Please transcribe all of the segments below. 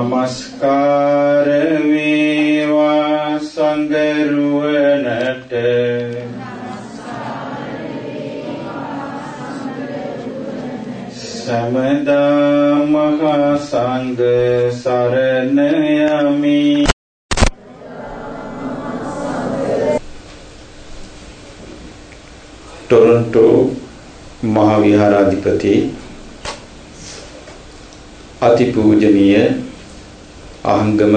නමස්කාර වේවා සංගරුවනට සමදා මහා සංඝ සරණ යමි ටොරන්ටෝ මහා විහාරාධිපති අතිපූජනීය ආංගම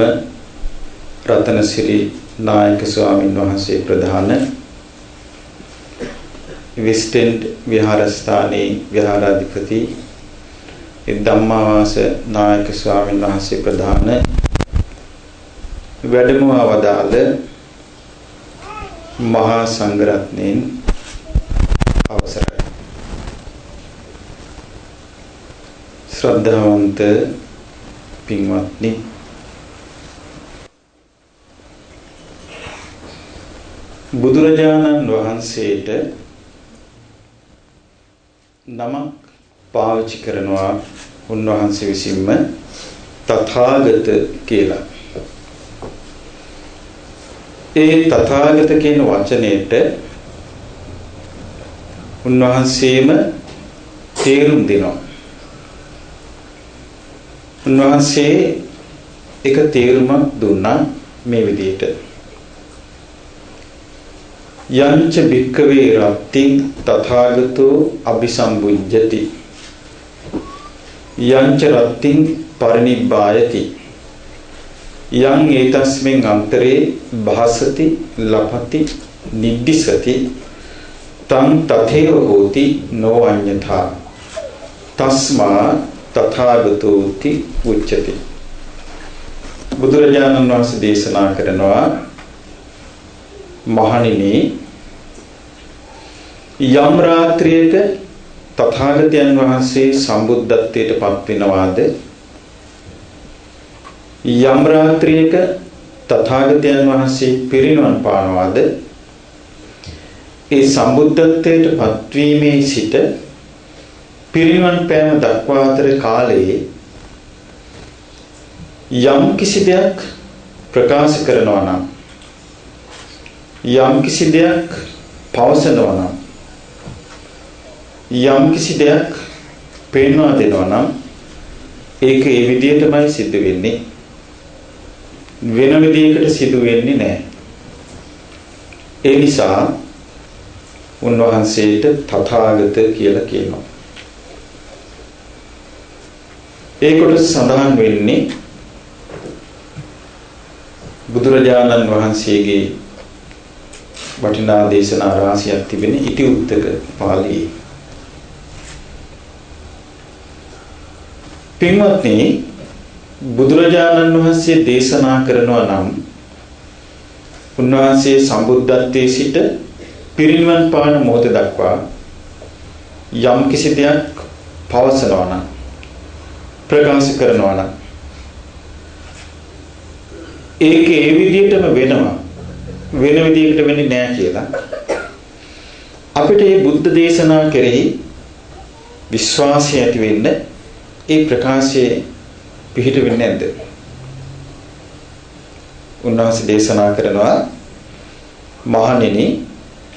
රතනසිරි නායක ස්වාමින් වහන්සේ ප්‍රධාන විස්ටෙන්ඩ් විහාරස්ථානයේ විහාරාධිපති ධම්මාවාස නායක ස්වාමින් වහන්සේ ප්‍රධාන වැඩම වදාළ මහා සංඝරත්නයන් අවසරයි. ශ්‍රද්ධාවන්ත පින්වත්නි බුදුරජාණන් වහන්සේට නමක් පාවිච්චි කරනවා උන්වහන්සේ විසින්ම තථාගත කියලා. ඒ තථාගත කියන වචනයට උන්වහන්සේම තේරුම් දෙනවා. උන්වහන්සේ එක තේරුමක් දුන්නා මේ විදිහට. යංච භික්කවේ රත්තිං තථාගතෝ අபிසම්බුද්ධති. යංච රත්තිං පරිනිබ්බායති. යං ඒතස්මින් අන්තරේ භාසති ලපති නිද්දිසති තං තථේව හෝති නෝ අඤ්ඤතා තස්මා තථාගතෝති උච්චති බුදුරජාණන් වහන්සේ දේශනා කරනවා මහණෙනි යම් රාත්‍රියක තථාගතයන් වහන්සේ සම්බුද්ධත්වයට පත් වෙනවාද යම් රාත්‍රියක තථාගතයන් වහන්සේ පිරිනිවන් පානවාද? ඒ සම්බුද්ධත්වයට පත්වීමේ සිට පිරිනිවන් පෑම දක්වා අතර කාලයේ යම් කිසි දෙයක් ප්‍රකාශ කරනවා නම් යම් කිසි දෙයක් පවසනවා නම් යම් කිසි දෙයක් පෙන්වා දෙනවා නම් ඒක ඒ විදිහටමයි සිද්ධ වෙන්නේ. වෙන විදිහකට සිදු වෙන්නේ නැහැ. ඒ නිසා උන්වහන්සේට තථාගත කියලා කියනවා. ඒ කොටස සඳහන් වෙන්නේ බුදුරජාණන් වහන්සේගේ වටිනා දේශනා රාශියක් තිබෙන ඉති උත්තක පාළියේ පින්වත්නි බුදුරජාණන් වහන්සේ දේශනා කරනවා නම් උන්වහන්සේ සම්බුද්ධත්වයේ සිට පිරිනිවන් පාන මොහොත දක්වා යම් කිසි දෙයක් පවසනවා නම් ප්‍රකාශ කරනවා නම් ඒක ඒ විදිහටම වෙනවා. වෙන විදිහකට වෙන්නේ නැහැ කියලා. අපිට මේ බුද්ධ දේශනා කෙරෙහි විශ්වාසය ඇති වෙන්න ඒ ප්‍රකාශයේ පිහිට වෙන්නේ නැද්ද? උන්වහන්සේ දේශනා කරනවා මහණෙනි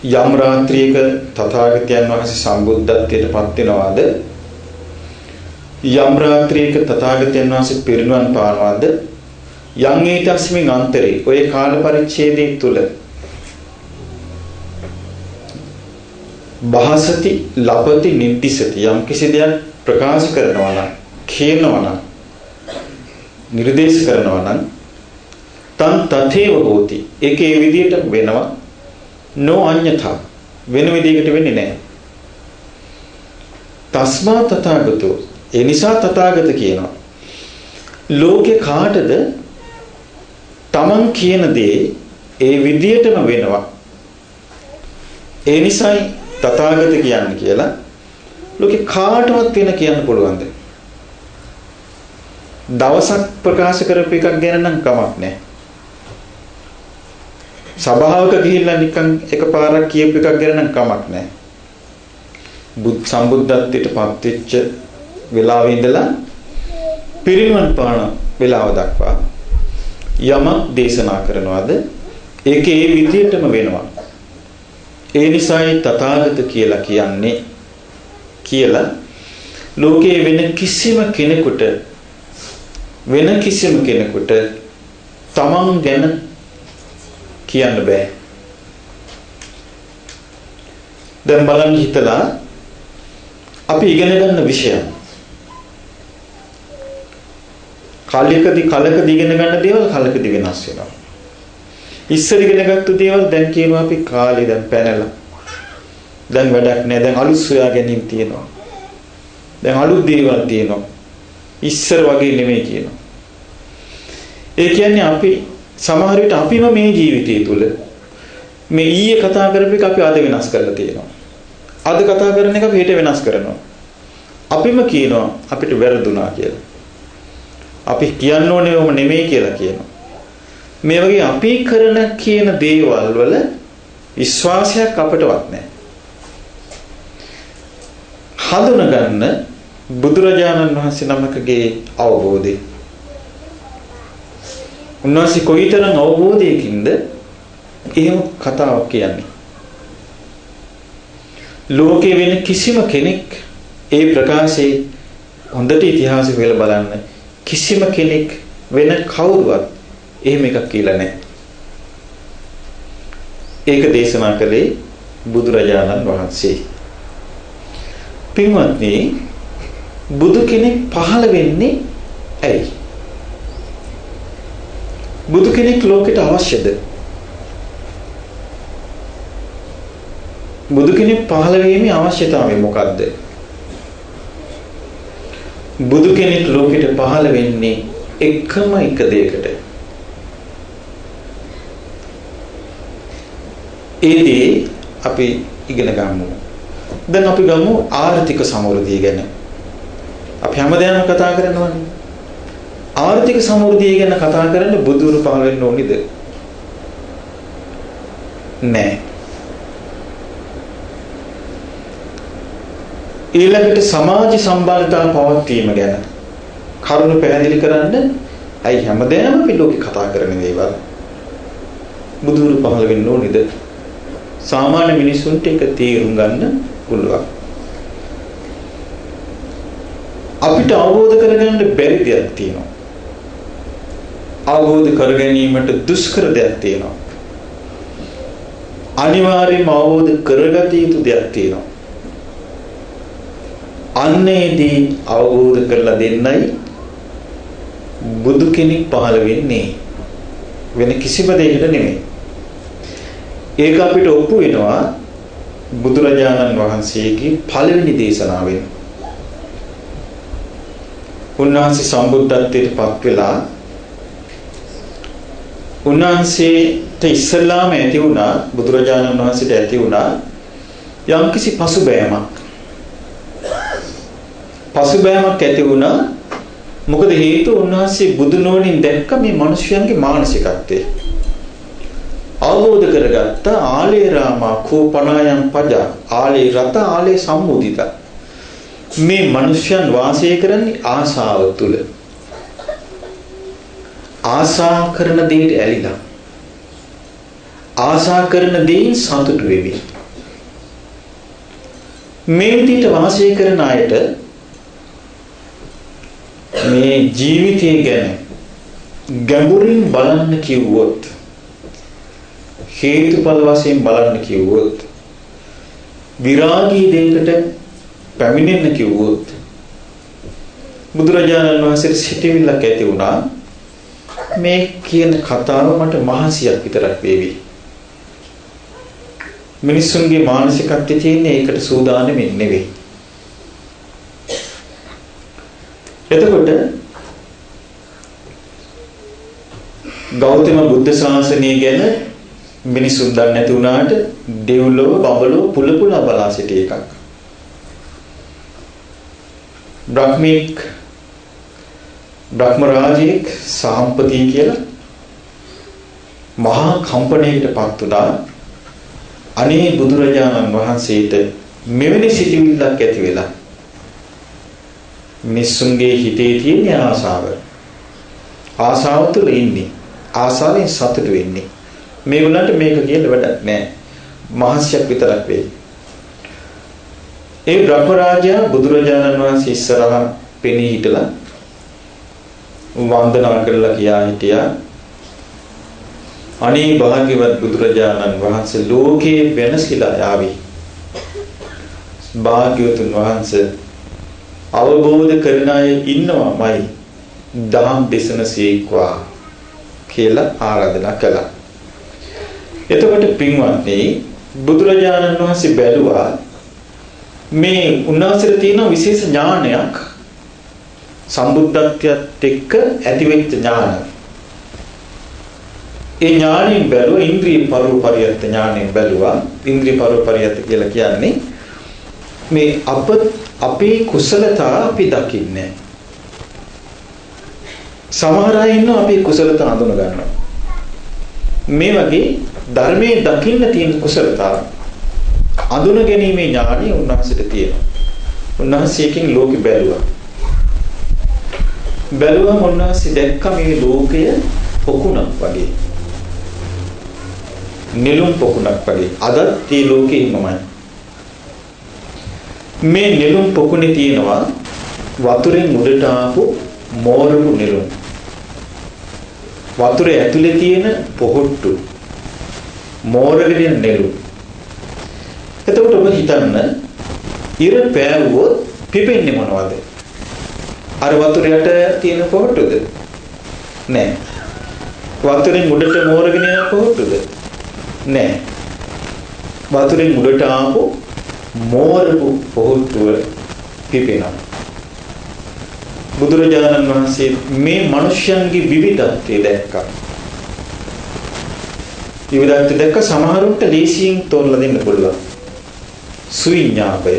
යම් රාත්‍රියක තථාගතයන් වහන්සේ සම්බුද්ධත්වයට පත් වෙනවාද? යම් රාත්‍රියක තථාගතයන් වහන්සේ පිරිනුවන් පානවාද? යම් ඒතස්මින් අන්තරේ ඔය කාල පරිච්ඡේදයේ තුල භාසති ලපති නිද්දිසති යම් කිසි දෙයක් ප්‍රකාශ කරනවා නම් කියනවා නම් නිර්දේශ කරනවා නම් තන් තථේව හෝති. ඒකේ විදියට වෙනවා නෝ අඤ්ඤතා. වෙන විදිහකට වෙන්නේ නැහැ. තස්මා තථාගතෝ. ඒ නිසා තථාගත කියනවා ලෝකේ කාටද තමන් කියන දේ ඒ විදියටම වෙනවා. ඒ නිසායි තථාගත කියන්නේ කියලා ලෝකේ කාටවත් වෙන කියන්න පුළුවන්ද? දවසක් ප්‍රකාශ කරපු එකක් ගැන නම් කමක් නැහැ. සභාවක ගිහිල්ලා නිකන් එකපාරක් කියපු එකක් ගැන නම් කමක් නැහැ. බුද් සම්බුද්ධත්වයට පත් වෙච්ච වෙලාවේ ඉඳලා පිරිනිවන් පාන වෙලාව දක්වා යමක් දේශනා කරනවාද ඒක ඒ විදිහටම වෙනවා. ඒ නිසායි තථාගත කියලා කියන්නේ කියලා ලෝකයේ වෙන කිසිම කෙනෙකුට වෙන කිසිම කෙනෙකුට තමන් ගැන කියන්න බෑ. දැන් බලන්න හිතලා අපි ඉගෙන ගන්න විෂය. කාලයකදී කලකදී ඉගෙන ගන්න දේවල් කලකදී වෙනස් වෙනවා. ඉස්සර ඉගෙන ගත්ත දේවල් දැන් කියනවා අපි කාලේ දැන් පැනලා. දැන් වැඩක් නෑ දැන් අලුත් සොයා ගැනීම තියෙනවා. දැන් අලුත් දේවල් තියෙනවා. ඉස්සර වගේ නෙමෙයි කියනවා. ඒ කියන්නේ අපි සමහර විට අපිම මේ ජීවිතය තුළ මේ ඊයේ කතා කරපු එක අපි අද වෙනස් කරලා තියෙනවා. අද කතා කරන එක අපි හෙට වෙනස් කරනවා. අපිම කියනවා අපිට වැරදුනා කියලා. අපි කියන්න ඕනේ ඔම නෙමෙයි කියලා කියනවා. මේ වගේ අපි කරන කියන දේවල් වල විශ්වාසයක් අපටවත් නැහැ. හඳුනගන්න බුදුරජාණන් වහන්සේ නමකගේ අවබෝධය. උන්වහන්සේ කොයිතරම් අවබෝධයකින්ද එහෙම කතාවක් කියන්නේ. ලෝකේ වෙන කිසිම කෙනෙක් ඒ ප්‍රකාශයේ හොඳට ඉතිහාසය වෙල බලන්න කිසිම කෙනෙක් වෙන කවුරුවත් එහෙම එකක් කියලා නැහැ. ඒක දේශනා කළේ බුදුරජාණන් වහන්සේ. පින්වත්නි බුදු කෙනෙක් පහළ වෙන්නේ ඇයි? බුදු කෙනෙක් ලෝකෙට අවශ්‍යද? බුදු කෙනෙක් පහළ වීමේ අවශ්‍යතාවය මොකක්ද? බුදු කෙනෙක් ලෝකෙට පහළ වෙන්නේ එකම එක දෙයකට. ඒදී අපි ඉගෙන ගමු. දැන් අපි ගමු ආර්ථික සමෘද්ධිය ගැන. අපි හැමදේම කතා කරනවානේ. ආර්ථික සමෘද්ධිය ගැන කතා කරන්න බුදුරු පහළ වෙන්න ඕනිද? නෑ. ඊළඟට සමාජ සම්බන්ධතා පවත්වීම ගැන කරුණු පැහැදිලි කරන්න ඇයි හැමදේම අපි ලෝකේ කතා කරන දේවල් බුදුරු පහළ වෙන්න ඕනිද? සාමාන්‍ය මිනිසුන්ට ඒක තේරුම් ගන්න පුළුවන්. අපිට අවබෝධ කරගන්න බැරි දෙයක් තියෙනවා. අවබෝධ කර ගැනීමට දුෂ්කර දෙයක් තියෙනවා. අනිවාර්යයෙන්ම අවබෝධ කරගත යුතු දෙයක් තියෙනවා. අන්නේදී අවබෝධ කරලා දෙන්නයි බුදු කෙනෙක් පහළ වෙන්නේ. වෙන කිසිම දෙයකට නෙමෙයි. ඒක අපිට ඔප්පු වෙනවා බුදුරජාණන් වහන්සේගේ පළවෙනි දේශනාවෙන්. උන්වහන්සේ සම්බුද්ධත්වයට පත් වෙලා උන්වහන්සේට ඉස්සල්ලාම ඇති වුණා බුදුරජාණන් වහන්සේට ඇති වුණා යම්කිසි පසුබෑමක්. පසුබෑමක් ඇති වුණා. මොකද හේතුව උන්වහන්සේ බුදු නෝනින් දැක්ක මේ මිනිස්යන්ගේ මානසිකත්වය. අවබෝධ කරගත්ත ආලේ රාමා කෝපනායන් පජා ආලේ රත ආලේ සම්මුදිත. මේ මිනිස්යන් වාසය කරන්නේ ආසාව තුල. ආසා කරන දෙයට ඇලිලා. ආසා කරන දෙයින් සතුටු වෙවි. මේ විදිහට වාසය කරන අයට මේ ජීවිතය ගැන ගැඹුරින් බලන්න කිව්වොත් හේතුඵල වශයෙන් බලන්න කිව්වොත් විරාගී දෙයකට පැමිණෙන්න කිව්වොත් බුදුරජාණන් වහන්සේට සිටිවිල්ලක් ඇති වුණා. මේ කියන කතාව මට මහසියක් විතරක් වේවි. මිනිස්සුන්ගේ මානසිකත්වයේ තියෙන ඒකට සූදානෙමින් නෙවෙයි. එතකොට ගෞතම බුද්ධ ශාසනය ගැන මිනිසුන් දන්නේ නැති වුණාට දෙව්ලොව බඹලොව පුල පුලා බලා සිටි එකක්. බ්‍රහ්මික බ්‍රහ්ම රාජෙක් සාම්පති කියලා මහා කම්පණයකටපත් වුණා. අනේ බුදුරජාණන් වහන්සේට මෙවැනි සිතිවිල්ලක් ඇති වෙලා මිනිස්සුන්ගේ හිතේ තියෙන ආසාව ආසාව තුළ ඉන්නේ. ආසාවෙන් සතුට වෙන්නේ. මේගොල්ලන්ට මේක කියලා වැඩක් නැහැ. මහස්යක් විතරක් වෙයි. ඒ බ්‍රහ්ම රාජයා බුදුරජාණන් වහන්සේ ඉස්සරහා පෙනී හිටලා වන්දනා කරලා කියා හිටියා අනේ භාග්‍යවත් බුදුරජාණන් වහන්සේ ලෝකේ වෙනස්ලා යාවි. භාග්‍යවතුන් වහන්සේ අවබෝධ කරන අය ඉන්නවමයි දහම් දේශන සීක්වා කියලා ආරාධනා කළා. එතකොට පින්වත්නි බුදුරජාණන් වහන්සේ බැලුවා මේ උන්වහන්සේට තියෙන විශේෂ ඥානයක් සම්බුද්ධත්වයට එක්ක ඇතිවෙච්ච ඥානය. ඒ ඥාණයෙන් බැලුවා ඉන්ද්‍රිය පරෝපරියත් ඥාණයෙන් බැලුවා. ඉන්ද්‍රිය පරෝපරියත් කියලා කියන්නේ මේ අප අපේ කුසලතා අපි දකින්නේ සමහර අය ඉන්නවා අපේ කුසලතා අඳුන ගන්නවා. මේ වගේ ධර්මයේ දකින්න තියෙන කුසලතාව අඳුන ගැනීමේ ඥාණය උන්වහන්සේට තියෙනවා. උන්වහන්සේකින් ලෝකෙ බැලුවා. බැලුවම උන්වහන්සේ දැක්ක මේ ලෝකය පොකුණක් වගේ. නිලුම් පොකුණක් වගේ. අදත් මේ ලෝකෙ ඉන්නමයි. මේ නිලුම් පොකුණේ තියෙනවා වතුරෙන් උඩට ආපු මෝරපු නිලුම්. වතුරේ ඇතුලේ තියෙන පොහොට්ටු මෝරගෙන නෙළු. එතකොට ඔබ හිතන්න ඉර පෑවුවොත් පිපෙන්නේ මොනවද? අර වතුර යට තියෙන පොහොට්ටුද? නෑ. වතුරෙන් උඩට මෝරගෙන යන පොහොට්ටුද? නෑ. වතුරෙන් උඩට ආපු මෝරපු පොහොට්ටුව පිපෙනවා. බුදුරජාණන් වහන්සේ මේ මිනිස්යන්ගේ විවිධත්වය දැක්කා. විවිධත්ව දැක්ක සමහරුන්ට ලේසියෙන් තෝරලා දෙන්න පුළුවන්. සුවිඥාපය.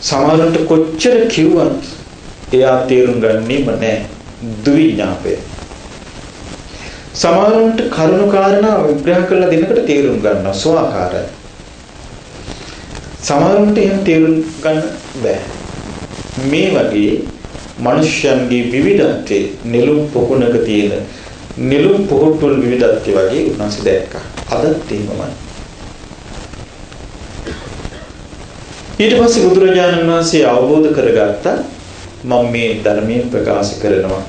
සමහරුන්ට කොච්චර කිව්වත් එයා තේරුම් ගන්නෙම නැහැ. දුවිඥාපය. සමහරුන්ට කරුණු කාරණා විග්‍රහ කරලා දෙනකොට තේරුම් ගන්නවා ස්වාකාරයි. සමහරුන්ට එහෙම තේරුම් ගන්න බෑ. මේ වගේ මිනිස්යන්ගේ විවිධත්වයේ නෙළුම් පොකුණක තියෙන නිලුම් පොහොට්ටුවල විවිධත්වය වගේ උන්වහන්සේ දැක්කා. අදත් එහෙමමයි. ඊට පස්සේ බුදුරජාණන් වහන්සේ අවබෝධ කරගත්තා මම මේ ධර්මයෙන් ප්‍රකාශ කරනවා.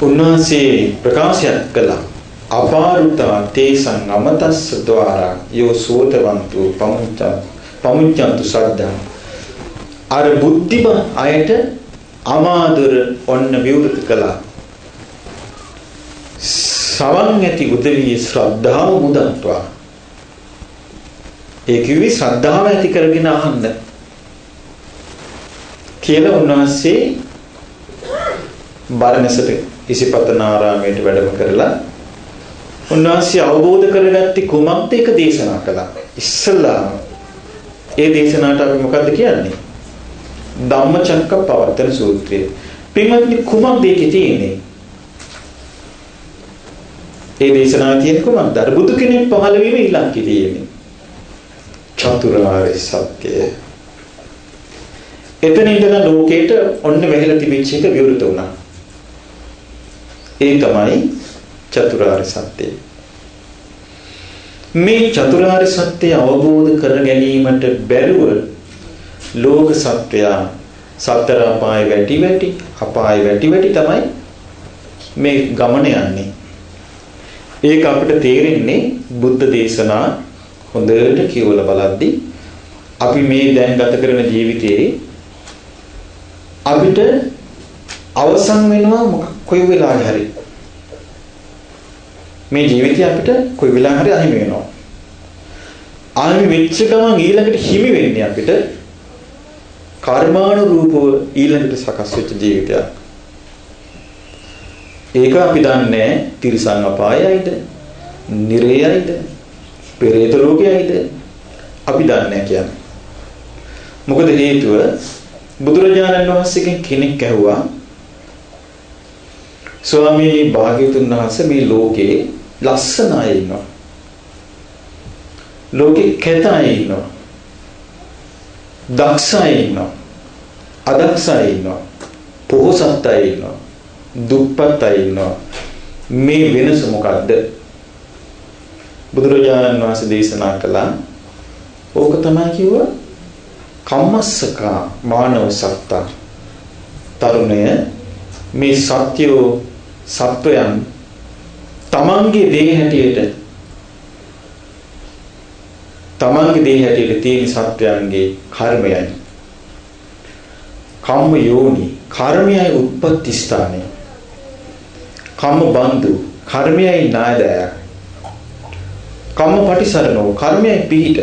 උන්වහන්සේ ප්‍රකාශයක් කළා. අපාරුතා තේසං අමතස්ස ద్వාරා යෝ සෝතවන්තු පමුච්ච පමුච්චන්තු සද්දා අර බුද්ධිම අයට අමාදුර ඔන්න විවෘත කළා. සවන් ඇති උදවිය ශ්‍රද්ධාව මුදන්ටවා. ඒ කිව්වේ ශ්‍රද්ධාව ඇති කරගෙන අහන්න. කියලා උන්වහන්සේ බරණැසට ඉසිපතනාරාමයට වැඩම කරලා උන්වහන්සේ අවබෝධ කරගත්තේ කුමක්ද ඒක දේශනා කළා. ඉස්සල්ලාම ඒ දේශනාවට අපි මොකද්ද කියන්නේ? ධම්මචක්ක පවත්තන සූත්‍රය. පින්වත්නි කුමක්ද ඒකේ තියෙන්නේ? ඒ දේශනාවේ තියෙන කුමක්ද? අර බුදු කෙනෙක් පහළ වීම ඊළඟ තියෙන්නේ. චතුරාර්ය සත්‍යය. එතන ඉඳලා ලෝකේට ඔන්න වැහිලා තිබිච්ච එක විවෘත වුණා. ඒ තමයි චතුරාර්ය සත්‍යය. මේ චතුරාර්ය සත්‍යය අවබෝධ කර ගැනීමට බැරුව ලෝක සත්වයා සතර අපාය වැටි වැටි අපාය වැටි වැටි තමයි මේ ගමන යන්නේ. ඒක අපිට තේරෙන්නේ බුද්ධ දේශනා හොඳට කියවලා බලද්දී අපි මේ දැන් ගත කරන ජීවිතයේ අපිට අවසන් වෙනවා මොකක් කොයි වෙලාවෙ හරි මේ ජීවිතය අපිට කොයි වෙලාවෙ හරි අහිමි වෙනවා. අහිමි වෙච්ච ගමන් ඊළඟට හිමි වෙන්නේ අපිට කර්මානුරූපව ඊළඟට සකස් වෙච්ච ජීවිතයක්. ඒක අපි දන්නේ තිරිසන් අපායයිද, නිරේයයිද, පෙරේත ලෝකයයිද අපි දන්නේ කියන්නේ. මොකද හේතුව බුදුරජාණන් වහන්සේගෙන් කෙනෙක් ඇහුවා ස්වාමීනි භාග්‍යතුන් වහන්සේ මේ ලෝකේ ලස්සන අය ඉන්නවා. ලෝකේ කැත අය ඉන්නවා. දක්ෂ අය ඉන්නවා. අදක්ෂ අය ඉන්නවා. පොහොසත් අය ඉන්නවා. දුප්පත් අය ඉන්නවා. මේ වෙනස මොකද්ද? බුදුරජාණන් වහන්සේ දේශනා කළා ඕක තමයි කිව්වා කම්මස්සකා මානව සත්තා තරුණය මේ සත්‍යෝ සත්වයන් තමන්ගේ දේ හැටියට තමන්ගේ දේ හැටියට තියෙන සත්වයන්ගේ කර්මයයි. කම්ම යෝනි කර්මයයි උත්පත්ති ස්ථානය. කම්ම බන්දු කර්මයයි නායදය කම්ම පටිසරණෝ කර්මයයි පිහිට.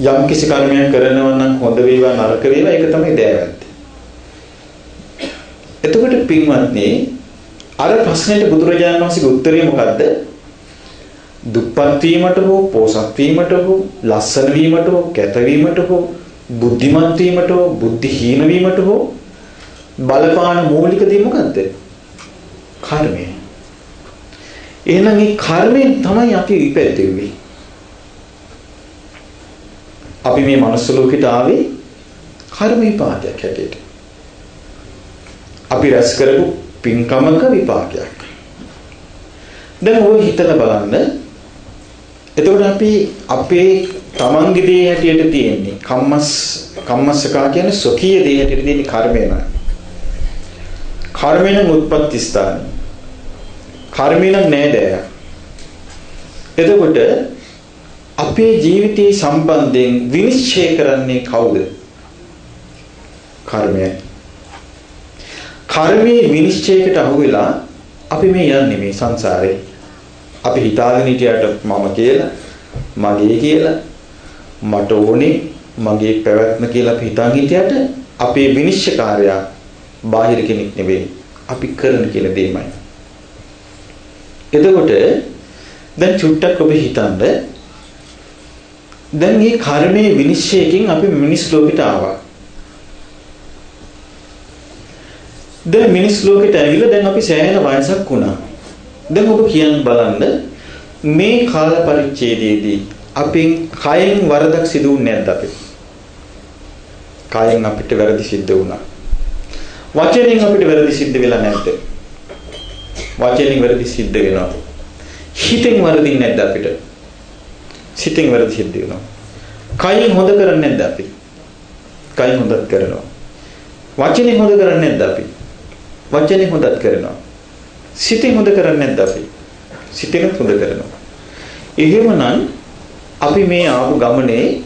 යම් කිසි කර්මයක් කරනවා නම් හොඳ වේවා නරක වේවා ඒක තමයි දෑවැත්ත. එතකොට පින්වත්නි අර ප්‍රශ්නෙට බුදුරජාණන් වහන්සේගේ උත්තරේ මොකද්ද? දුප්පත් වීමට හෝ පෝසත් වීමට හෝ ලස්සන වීමට හෝ කැත වීමට හෝ බුද්ධිමත් වීමට හෝ බුද්ධිහීන වීමට හෝ බලපාන මූලික දේ මොකද්ද? කර්මය. එහෙනම් මේ කර්මයෙන් තමයි අපි ඉපැද්දෙන්නේ. අපි මේ මනුස්ස ලෝකෙට ආවේ කර්ම විපාකයක් හැටියට. අපි රැස් කරපු පින්කමක විපාකයක්. දැන් ඔය හිතලා බලන්න. එතකොට අපි අපේ තමන්ගේ දේ හැටියට තියෙන්නේ කම්මස් කම්මස්සකා කියන්නේ සොකීය දේ හැටියට තියෙන කර්මය නෑ. කර්මයෙන් උත්පත්ති ස්ථානයි. කර්මයෙන් නෑදෑය. එතකොට අපේ ජීවිතයේ සම්බන්ධයෙන් විනිශ්චය කරන්නේ කවුද? කර්මය. කර්මයේ විනිශ්චයකට අහු වෙලා අපි මේ යන්නේ මේ සංසාරේ. අපි හිතාගෙන හිටියට මම කියලා, මගේ කියලා, මට ඕනේ, මගේ පැවැත්ම කියලා අපි හිතාගෙන හිටියට අපේ විනිශ්චයකාරයා බාහිර කෙනෙක් නෙවෙයි. අපි කරන කියලා දෙයමයි. එතකොට දැන් චුට්ටක් ඔබ හිතන්නේ දැන් මේ කර්මයේ විනිශ්චයකින් අපි මිනිස් ලෝකෙට ආවා. දැන් මිනිස් ලෝකෙට ඇවිල්ලා දැන් අපි සෑහෙන වයසක් වුණා. දැන් ඔබ කියන්න බලන්න මේ කාල පරිච්ඡේදයේදී අපෙන් කයෙන් වරදක් සිදු වුනේ නැද්ද අපිට? කයෙන් අපිට වැරදි සිද්ධ වුණා. වචනෙන් අපිට වැරදි සිද්ධ වෙලා නැද්ද? වචනෙන් වැරදි සිද්ධ වෙනවා. හිතෙන් වරදින්නේ නැද්ද අපිට? සිතින් වැරදි සිද්ධ වෙනවා. කයින් හොඳ කරන්නේ නැද්ද අපි? කයින් හොඳත් කරනවා. වචනේ හොඳ කරන්නේ නැද්ද අපි? වචනේ හොඳත් කරනවා. සිතින් හොඳ කරන්නේ නැද්ද අපි? සිතින් හොඳ කරනවා. එහෙමනම් අපි මේ ආපු ගමනේ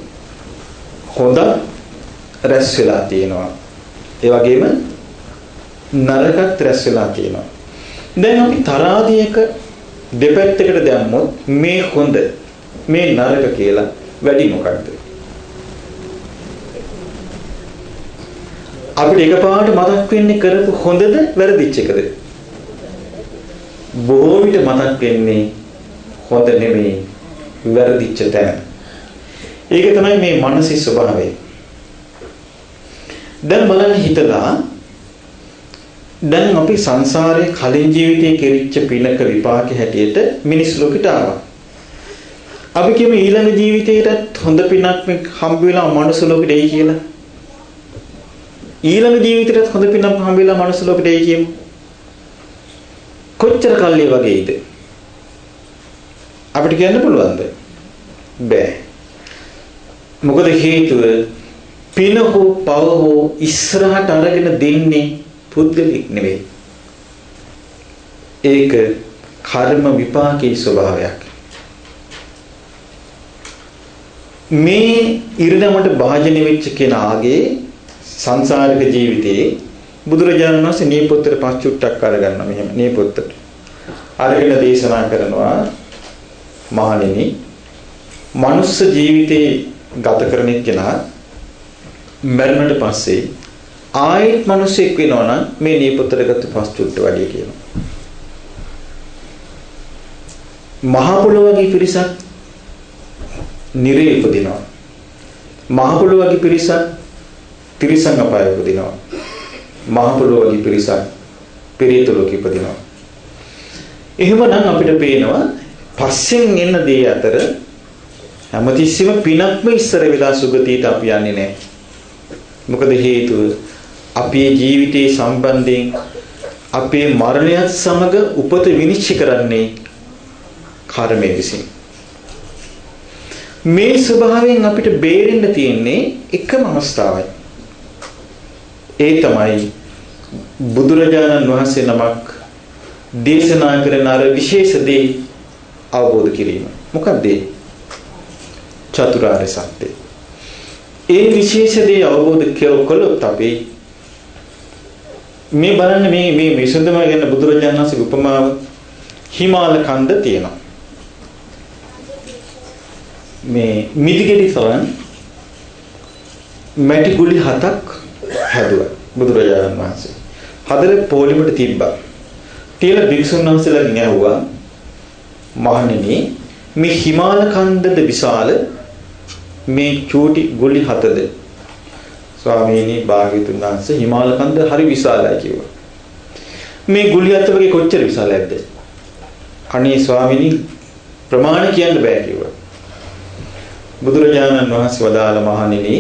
හොඳ රැස් වෙලා තියෙනවා. ඒ වගේම නරකත් රැස් වෙලා තියෙනවා. දැන් අපි තරාදියක දෙපැත්තකට දැම්මොත් මේ හොඳ මේ නරක කියලා වැඩි මොකක්ද? අපිට එකපාරට මතක් වෙන්නේ කරපු හොඳද වැරදිච්ච එකද? බොහෝ විට මතක් වෙන්නේ හොඳ නෙමෙයි වැරදිච්ච තැන. ඒක තමයි මේ මානසික ස්වභාවය. දැන් බලන්න හිතලා දැන් අපි සංසාරේ කලින් ජීවිතයේ කෙරිච්ච පිනක විපාක හැටියට මිනිස් ලෝකෙට ආවා. අපි කියමු ඊළඟ ජීවිතේටත් හොඳ පිනක් හම්බ වෙලා මනුස්ස ලෝකෙට එයි කියලා. ඊළඟ ජීවිතේටත් හොඳ පිනක් හම්බ වෙලා මනුස්ස ලෝකෙට එයි කියමු. කොච්චර කල්ලි වගේද? අපිට කියන්න පුළුවන්ද? බෑ. මොකද හේතුව පින හෝ පව හෝ ඉස්සරහට අරගෙන දෙන්නේ පුද්ගලික නෙවෙයි. ඒක කර්ම විපාකයේ ස්වභාවයක්. මේ ඉරිදමට භාජනය වෙච්ච කෙනාගේ සංසාරික ජීවිතයේ බුදුරජාණන් වහන්සේ නීපොත්තට පස් චුට්ටක් අරගන්න මෙහෙම නීපොත්තට අරගෙන දේශනා කරනවා මහණෙනි මනුස්ස ජීවිතේ ගත කරන කෙනා මරණයට පස්සේ ආයෙත් මිනිසෙක් වෙනවා නම් මේ නීපොත්තට ගත්ත පස් චුට්ට වැඩි කියනවා. මහ පොළොවගේ පිරිසක් නිරේ උපදිනවා. මහ පොළොව වගේ පිරිසක් තිරිසන් අපාය උපදිනවා. මහ පොළොව වගේ පිරිසක් පෙරේත ලෝකෙ උපදිනවා. එහෙමනම් අපිට පේනවා පස්සෙන් එන දේ අතර හැමතිස්සෙම පිනක්ම ඉස්සර වෙලා සුගතියට අපි යන්නේ නැහැ. මොකද හේතුව අපේ ජීවිතයේ සම්බන්ධයෙන් අපේ මරණයත් සමග උපත විනිශ්චය කරන්නේ කර්මය විසින්. මේ ස්වභාවයෙන් අපිට බේරෙන්න තියෙන්නේ එකම අවස්ථාවයි. ඒ තමයි බුදුරජාණන් වහන්සේ නමක් දේශනා කරන අර විශේෂ දේ අවබෝධ කිරීම. මොකක්ද ඒ? චතුරාර්ය සත්‍යය. ඒ විශේෂ දේ අවබෝධ කළොත් අපි මේ බලන්න මේ මේ විසඳුම ගැන බුදුරජාණන් වහන්සේ උපමාව හිමාල කන්ද තියෙනවා. මේ මිදිගෙඩි තරම් මැටි ගුලි හතක් හැදුවා බුදුරජාණන් වහන්සේ. හදලා පොලිමට තිබ්බා. තියලා භික්ෂුන් වහන්සේලාගෙන් ඇහුවා මහණෙනි මේ හිමාල කන්දද විශාල මේ චූටි ගුලි හතද ස්වාමීනි භාග්‍යතුන් වහන්සේ හිමාල කන්ද හරි විශාලයි කිව්වා. මේ ගුලි හත වගේ කොච්චර විශාලයක්ද? අනේ ස්වාමීනි ප්‍රමාණ කියන්න බෑ කිව්වා. බුදුරජාණන් වහන්සේ වදාළ මහණෙනි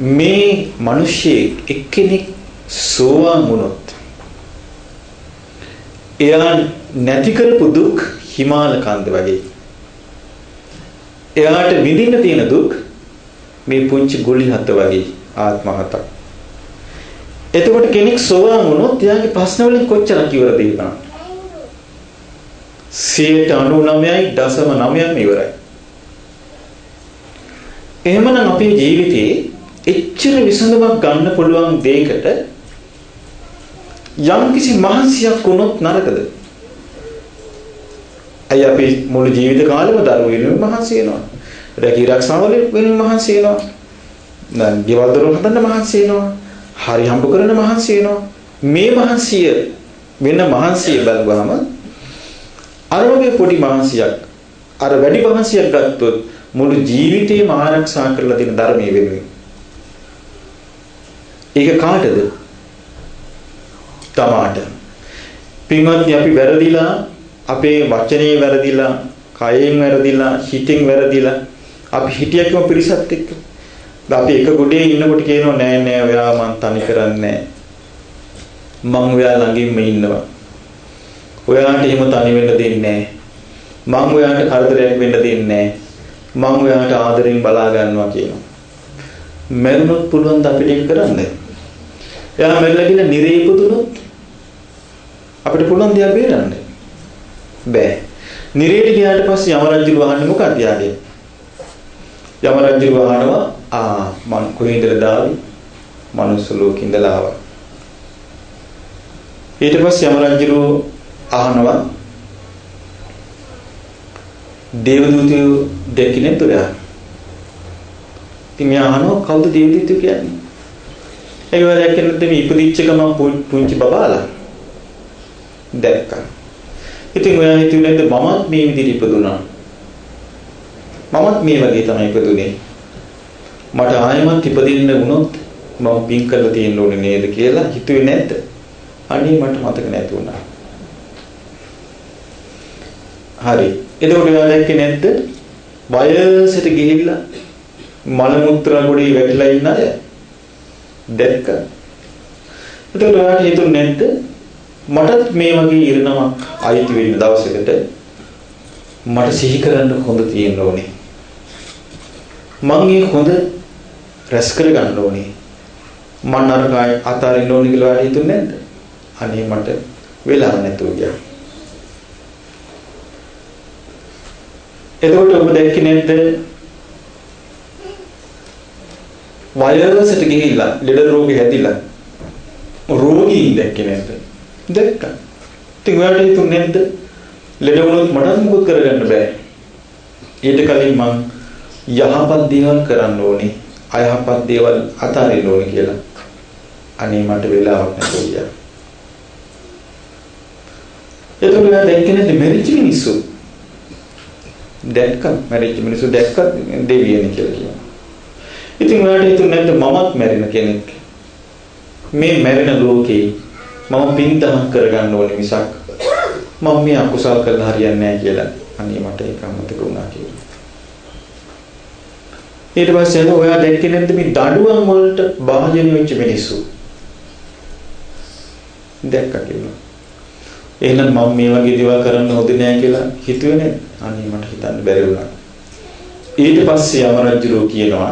මේ මිනිස්සෙක් එක්කෙනෙක් සෝවාන් වුණොත් එයා නැති කරපු දුක් හිමාල කන්ද වගේ. එයාට විඳින්න තියෙන දුක් මේ පුංචි ගුලි හත වගේ ආත්ම හතක්. එතකොට කෙනෙක් සෝවාන් වුණොත් එයාගේ ප්‍රශ්න වලින් කොච්චරක් ඉවරද ඉන්නවා? 99.9ක්ම ඉවරයි. එහෙමනම් අපේ ජීවිතේ එච්චර විසඳුමක් ගන්න පුළුවන් දෙයකට යම්කිසි මහන්සියක් වුණොත් නරකද? අය අපි මුළු ජීවිත කාලෙම දරුවෝ වෙනුවෙන් මහන්සි වෙනවා. රැකී ආරක්ෂාවල වෙනුවෙන් මහන්සි වෙනවා. දැන් ගෙවල් දොර හදන්න මහන්සි වෙනවා. හරි හම්බ කරන මහන්සි වෙනවා. මේ මහන්සිය වෙන මහන්සිය බලුවාම අර වගේ පොඩි මහන්සියක් අර වැඩි මහන්සියක් ගත්තොත් මුළු ජීවිතේම ආරක්ෂා කරලා දෙන ධර්මයේ වෙනුවෙන්. ඒක කාටද? තමාට. පින්වත්නි අපි වැරදිලා අපේ වචනේ වැරදිලා, කයෙන් වැරදිලා, හිතෙන් වැරදිලා අපි හිටියකම පිරිසත් එක්ක. අපි එක ගොඩේ ඉන්නකොට කියනවා නෑ නෑ ඔයා මං තනි කරන්නේ මං ඔයා ළඟින්ම ඉන්නවා. ඔයාට එහෙම තනි වෙන්න දෙන්නේ නෑ. මං ඔයාට කරදරයක් වෙන්න දෙන්නේ නෑ. මං ඔයාට ආදරෙන් බලා ගන්නවා කියනවා. මරුණොත් පුළුවන් ද අපිට ඒක කරන්න? එයා මැරිලා ගිහින් නිරේ ඉපදුනොත් අපිට පුළුවන් දියා බේරන්න. බෑ. නිරේට ගියාට පස්සේ යම රජු වහන්නේ මොකක්ද යාගේ? යම රජු වහනවා ආ මං කොහේද දාවි? මනුස්ස ලෝකෙ ඉඳලා ආවා. ඊට පස්සේ යම රජු අහනවා දේවදූතයෝ දැක්කේ නැද්ද ඔයා? ඉතින් මෙයා අහනවා කවුද දේවදූතයෝ කියන්නේ? ඒක වෙලාවක් දැක්කේ නැද්ද මේ ඉපදිච්ච ගමන් පුංචි බබාලා? දැක්කා. ඉතින් ඔයා හිතුවේ නැද්ද මමත් මේ විදිහට ඉපදුනා? මමත් මේ වගේ තමයි ඉපදුනේ. මට ආයෙමත් ඉපදින්න වුණොත් මම පින් කරලා තියෙන්න ඕනේ නේද කියලා හිතුවේ නැද්ද? අනේ මට මතක නැති වුණා. හරි. එතකොට ඔයා දැක්කේ නැද්ද? වයසට ගිහිල්ලා මල මුත්‍රා ගොඩේ වැටිලා ඉන්න අය දැක්කා. එතකොට ඔයාට හිතුනේ නැද්ද? මටත් මේ වගේ ඉරණමක් අයිති වෙන්න දවසකට මට සිහි කරන්න හොඳ තියෙන්න ඕනේ. මං මේ හොඳ රැස් කර ගන්න ඕනේ. මං අර අතාරින්න ඕනේ කියලා වැඩි හිතුන්නේ නැද්ද? අනේ මට වෙලාව නැතුව ගියා. එතකොට ඔබ දැක්කේ නැද්ද? වයසට ගිහිල්ලා ලෙඩ රෝගේ හැදිලා රෝගීන් දැක්කේ නැද්ද? දැක්කා. ඉතින් ඔයාලට හිතුනේ නැද්ද? ලෙඩ වුණොත් මට මොකද කරගන්න බෑ. ඊට කලින් මං යහපත් දේවල් කරන්න ඕනේ. අයහපත් දේවල් අතාරින්න ඕනේ කියලා. අනේ මට වෙලාවක් නැතුව ගියා. එතකොට ඔයා දැක්කේ නැද්ද මෙරිච්ච මිනිස්සු? දැක්කා මෙරිච්ච මිනිස්සු දැක්කා දෙවියන් කියලා කියනවා. ඉතින් ඔයාලට හිතුනේ නැද්ද මමත් මැරෙන කෙනෙක්? මේ මැරෙන ලෝකේ මම පින්තමක් කරගන්න ඕනේ මිසක් මම මේ අකුසල් කරලා හරියන්නේ නැහැ කියලා. අනේ මට ඒක අමතක වුණා කියලා. ඊට පස්සේ ඔයා දැක්කේ නැද්ද මේ දඩුවම් වලට භාජනය වෙච්ච මිනිස්සු? දැක්කා කියලා. එහෙනම් මම මේ වගේ දේවල් කරන්න හොඳ නෑ කියලා හිතුවේ නේද? අනේ මට හිතන්න බැරි වුණා. ඊට පස්සේ යමරජුරෝ කියනවා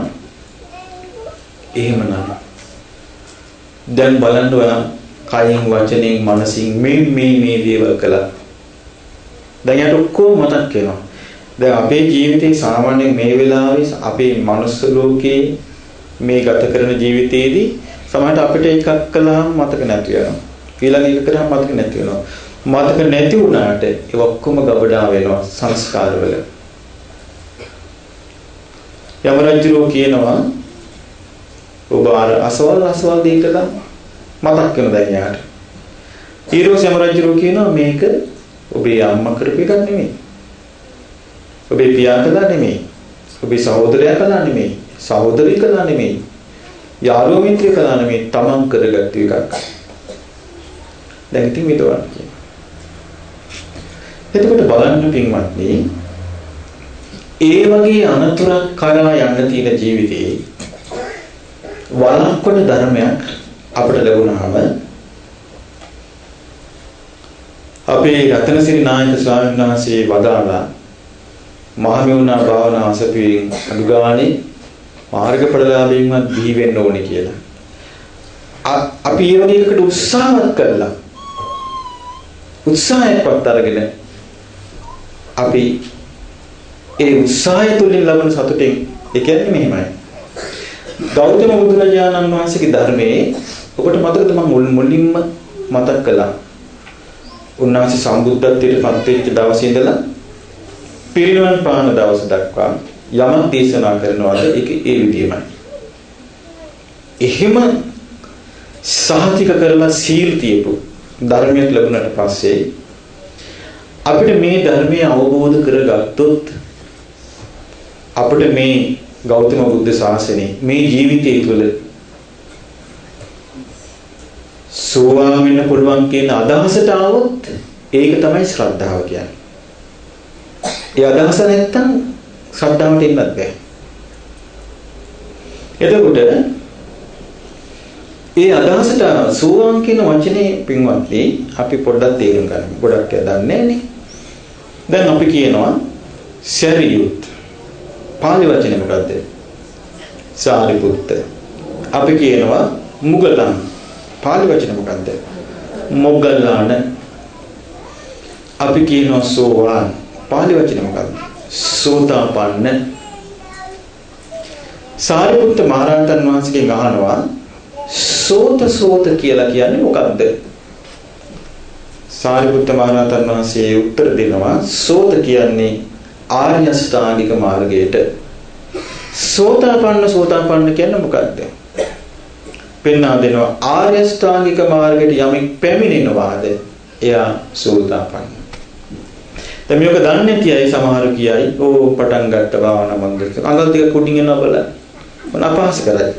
එහෙමනම් දැන් බලන්න ඔයා කයින් වචනෙන් මනසින් මේ මේ මේ දේවල් කළා. දැන් යට ඔක්කොම මතක් වෙනවා. දැන් අපේ ජීවිතේ සාමාන්‍යයෙන් මේ වෙලාවේ අපේ මනුස්ස ලෝකේ මේ ගත කරන ජීවිතේදී සමහරට අපිට එකක් කළාම මතක නැති වෙනවා. ඊළඟ එක කරාම මතක නැති වෙනවා. මතක නැති වුණාට ඒ ඔක්කොම ගබඩා වෙනවා සංස්කාරවල. යම රජුරෝ කියනවා ඔබ අර අසවල් අසවල් දෙයක මතක් වෙන දැන් යාට. ඊරෝස් යම රජුරෝ කියනවා මේක ඔබේ අම්මා කරපු එකක් නෙමෙයි. ඔබේ පියා කළා නෙමෙයි. ඔබේ සහෝදරයා කළා නෙමෙයි. සහෝදරී කළා නෙමෙයි. යාළුවෝ මිත්‍රය කළා නෙමෙයි. තමන් කරගත්තු එකක්. දැන් ඉතින් විතවන්න කියනවා. එතකොට බලන්න පින්වත්නි ඒ වගේ අනතුරක් කරා යන්න තියෙන ජීවිතේ වළක්වන ධර්මයක් අපිට ලැබුණාම අපේ රතනසිරි නායක ස්වාමීන් වහන්සේ වදාළා මහමෙවුනා භාවනා අසපියෙන් අනුගානේ මාර්ගඵලලාභීන්වත් දී වෙන්න ඕනේ කියලා. අපි ඒ වගේ එකකට උත්සාහවත් කරලා උත්සාහයක්වත් අරගෙන අපි ඒ උත්සාහය තුළින් ලබන සතුටින් ඒ කියන්නේ මෙහෙමයි. ගෞතම බුදුරජාණන් වහන්සේගේ ධර්මයේ ඔබට මතකද මම මුලින්ම මතක් කළා. උන්වහන්සේ සම්බුද්ධත්වයට පත් වෙච්ච දවසේ ඉඳලා පිරිනිවන් පාන දවස දක්වා යමක් දේශනා කරනවාද ඒක ඒ විදිහමයි. එහෙම සාහිතික කරලා සීල් තියපු ධර්මයක් ලැබුණාට පස්සේ අපිට මේ ධර්මය අවබෝධ කරගත්තොත් අපිට මේ ගෞතම බුද්ධ ශාසනය මේ ජීවිතය තුළ සෝවාන් වෙන්න පුළුවන් කියන අදහසට આવොත් ඒක තමයි ශ්‍රද්ධාව කියන්නේ. ඒ අදහස නැත්තම් ශ්‍රද්ධාවට එන්නත් බෑ. එතකොට ඒ අදහසට සෝවාන් කියන වචනේ පින්වත්නි අපි පොඩ්ඩක් තේරුම් ගන්න. ගොඩක් දන්නේ නැහනේ. දැන් අපි කියනවා සරියුත්. පාලි වචනේ මොකද්ද? සාරිපුත්ත. අපි කියනවා මුගලන්. පාලි වචනේ මොකද්ද? මොග්ගල්ලාන. අපි කියනවා සෝවාන්. පාලි වචනේ මොකද්ද? සෝතාපන්න. සාරිපුත්ත මහරහතන් වහන්සේගෙන් අහනවා සෝත සෝත කියලා කියන්නේ මොකක්ද? සාරිපුත්ත මහරහතන් වහන්සේ උත්තර දෙනවා සෝත කියන්නේ ආර්ය අෂ්ටාංගික මාර්ගයට සෝතාපන්න සෝතාපන්න කියන්නේ මොකක්ද? පෙන්වා දෙනවා ආර්ය අෂ්ටාංගික මාර්ගයට යමෙක් පැමිණෙනවාද එයා සෝතාපන්න. දැන් මේක දන්නේ නැති අය සමහර කියයි ඕ පටන් ගත්ත භාවනා මන්දිර. අඟල් ටික කුඩින් එනවා බලන්න. මොන අපහාස කරයි.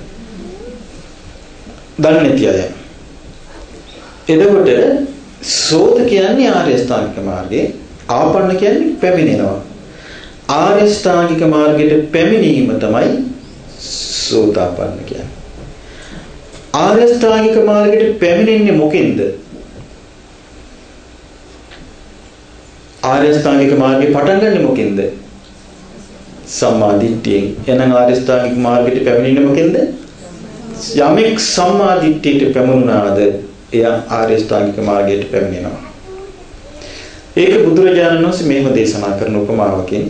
දන්නේ නැති අය. එතකොට සෝත කියන්නේ ආර්ය අෂ්ටාංගික මාර්ගයේ ආපන්න කියන්නේ පැමිණෙනවා. ආර්ය අෂ්ටාංගික මාර්ගයට පැමිණීම තමයි සෝතාපන්න කියන්නේ. ආර්ය අෂ්ටාංගික මාර්ගයට පැමිණෙන්නේ මොකෙන්ද? ආර්ය අෂ්ටාංගික මාර්ගේ පටන් ගන්නෙ මොකෙන්ද? සම්මා දිට්ඨියෙන්. එහෙනම් ආර්ය අෂ්ටාංගික මාර්ගයට පැමිණෙන්නේ මොකෙන්ද? යමෙක් සම්මා දිට්ඨියට පැමුණාද එයා ආර්ය අෂ්ටාංගික මාර්ගයට පැමිණෙනවා. ඒක බුදුරජාණන් වහන්සේ මේව දේශනා කරන උපමාවකින්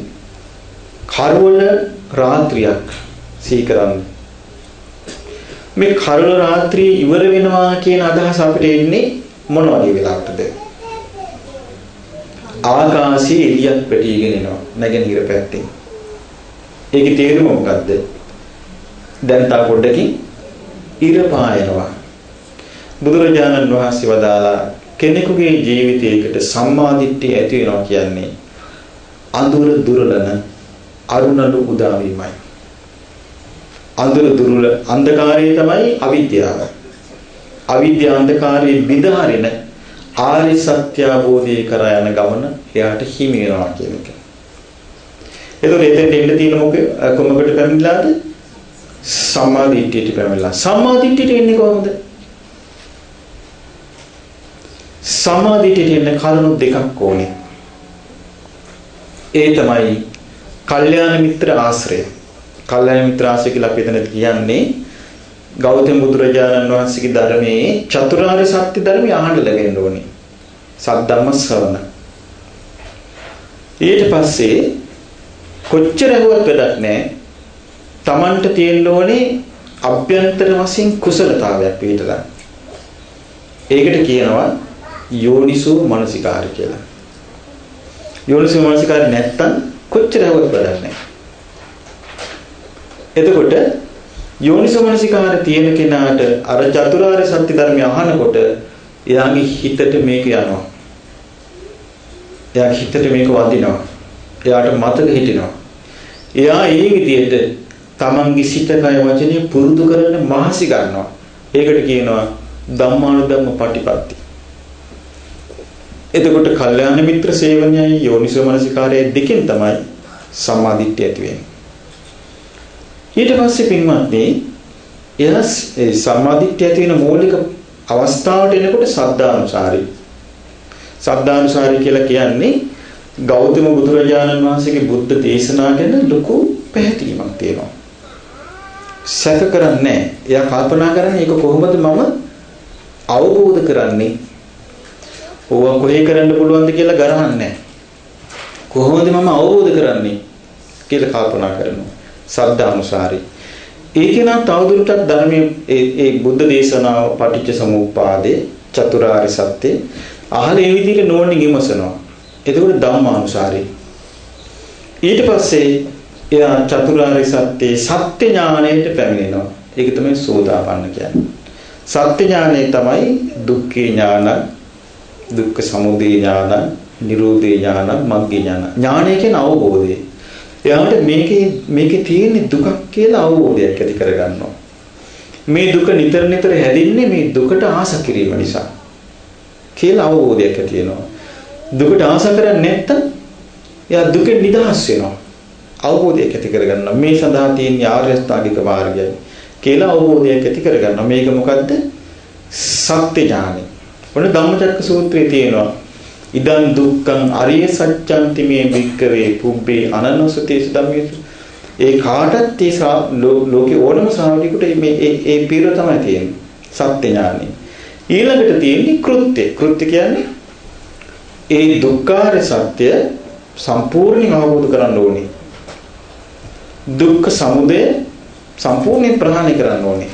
කරවල රාත්‍රියක් සීකරන්න. මේ කරවල රාත්‍රිය ඉවර වෙනවා කියන අදහස අපිට එන්නේ මොන වගේ වෙලාවටද? ආකාශයේ එළියක් පැටීගෙන එනවා නැගෙනහිර පැත්තෙන්. ඒකේ තේරුම මොකද්ද? දැන් තා පොඩ්ඩකින් ඉර පායනවා. බුදුරජාණන් වහන්සේ වදාලා කෙනෙකුගේ ජීවිතයකට සම්මාදිට්ඨිය ඇති වෙනවා කියන්නේ අඳුර දුරලන අරුණලු උදා වීමයි. අඳුර දුරල අන්ධකාරය තමයි අවිද්‍යාව. අවිද්‍යා අන්ධකාරයේ විදාරින ආර්ය සත්‍ය අවබෝධය කරා යන ගමන එයාට හිමි වෙනවා කියන එක. එතකොට එතෙන් එන්න තියෙන මොකද කොමකට පැමිණලාද? සම්මා දිට්ඨියට පැමිණලා. සම්මා දිට්ඨියට එන්නේ කොහොමද? සම්මා දිට්ඨියට එන්න කරුණු දෙකක් ඕනේ. ඒ තමයි කල්යාණ මිත්‍ර ආශ්‍රය. කල්යාණ මිත්‍ර ආශ්‍රය කියලා අපි එතන කියන්නේ ගෞතම බුදුරජාණන් වහන්සේගේ ධර්මයේ චතුරාර්ය සත්‍ය ධර්මය අහන්න ලැබෙන්න ඕනේ. සද්ධම්ම ශ්‍රවණ. ඊට පස්සේ කොච්චර ඇහුවත් වැඩක් නැහැ. Tamanට තියෙන්න ඕනේ අභ්‍යන්තර වශයෙන් කුසලතාවයක් පිටලා. ඒකට කියනවා යෝනිසෝ මනසිකාරය කියලා. යෝනිසෝ මනසිකාරය නැත්තම් කොච්චර ඇහුවත් වැඩක් නැහැ. එතකොට යෝනිසෝ මනසිකාරය තියෙන කෙනාට අර චතුරාර්ය සත්‍ය ධර්මය අහනකොට එයාගේ හිතට මේක යනවා. එයාගේ හිතට මේක වදිනවා. එයාට මතක හිටිනවා. එයා ඒ විදිහට තමන්ගේ සිත කය වචනේ පුරුදු කරන මහසි ගන්නවා. ඒකට කියනවා ධම්මානුධම්ම පටිපatti. එතකොට කල්යාණ මිත්‍ර සේවනයයි යෝනිසෝ මනසිකාරය දෙකෙන් තමයි සම්මාදිට්ඨිය ඇති වෙන්නේ. ඊට පස්සේ පින්වත්නි එයා ඒ සම්මාදිට්ඨිය ඇති වෙන මූලික අවස්ථාවට එනකොට සද්ධානුසාරී. සද්ධානුසාරී කියලා කියන්නේ ගෞතම බුදුරජාණන් වහන්සේගේ බුද්ධ දේශනා ගැන ලොකු පැහැදීමක් තියෙනවා. සැක කරන්නේ එයා කල්පනා කරන්නේ ඒක කොහොමද මම අවබෝධ කරන්නේ? ඕවා කොහේ කරන්න පුළුවන්ද කියලා ගරහන්නේ කොහොමද මම අවබෝධ කරන්නේ කියලා කල්පනා කරනවා. සද්ධානුසාරී. ඒක නම් තවදුරටත් ධර්මයේ ඒ ඒ බුද්ධ දේශනාව පටිච්ච සමුප්පාදේ චතුරාර්ය සත්‍ය අහල ඒ විදිහට නෝනින් විමසනවා. එතකොට ධම්මානුසාරී. ඊට පස්සේ එයා චතුරාර්ය සත්‍යයේ සත්‍ය ඥාණයට පැමිණෙනවා. ඒක තමයි සෝදාපන්න කියන්නේ. සත්‍ය ඥානය තමයි දුක්ඛේ ඥාන, දුක්ඛ සමුදය ඥාන, නිරෝධේ ඥාන, මග්ගේ ඥාන. ඥානය කියන්නේ අවබෝධය. එයාට මේකේ මේකේ තියෙන දුකක් කියලා අවබෝධයක් ඇති කරගන්නවා. මේ දුක නිතර නිතර හැදින්නේ මේ දුකට ආස කිරීම නිසා. කියලා අවබෝධයක් ඇති වෙනවා. දුකට ආස කරන්නේ නැත්තම් එයා දුකෙන් නිදහස් වෙනවා. අවබෝධයක් ඇති කරගන්නවා. මේ සඳහා තියෙන ආර්ය අෂ්ටාංගික මාර්ගයයි කියලා අවබෝධයක් ඇති කරගන්නවා. මේක මොකද්ද? සත්‍ය ඥානෙ. ඔන්න ධම්මචක්ක සූත්‍රයේ තියෙනවා. ඉදන් දුක්ඛං අරිය සත්‍යන්ති මේ වික්කවේ පුබ්බේ අනනසතේසු ධම්මේසු ඒ කාටත් ඒ ලෝකේ ඕනම ශ්‍රාවකෙකුට මේ ඒ ඒ පීර තමයි තියෙන්නේ. සත්‍ය ඥානෙ. ඊළඟට තියෙන්නේ කෘත්‍ය. කෘත්‍ය කියන්නේ ඒ දුක්ඛාර සත්‍ය සම්පූර්ණයෙන් අවබෝධ කරගන්න ඕනේ. දුක්ඛ සමුදය සම්පූර්ණයෙන් ප්‍රහාණය කරන්න ඕනේ.